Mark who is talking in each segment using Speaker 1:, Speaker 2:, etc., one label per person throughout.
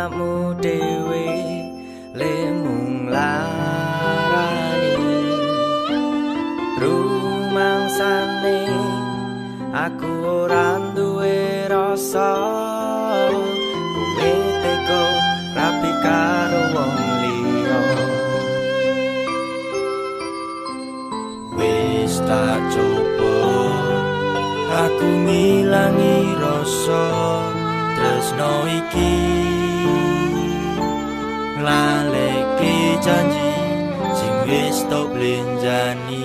Speaker 1: awakmu dewe lemung larani. Rumang sane aku ora duwe rasa. Kuwiteko rapi karo wong liya. Wis tak coba aku ngilangi rasa. Tresno iki laleke janji sing wis tok blenjani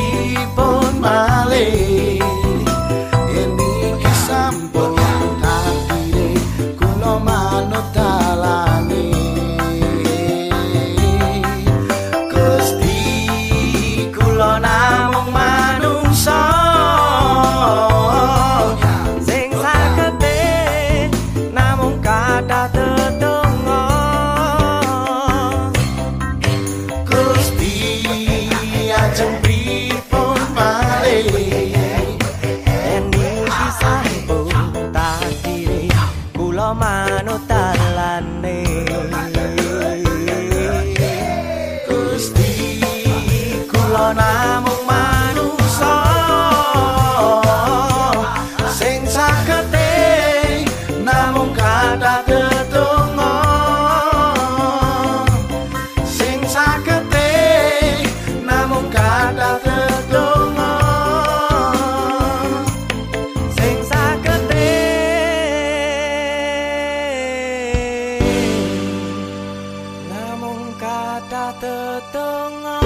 Speaker 1: 的灯啊。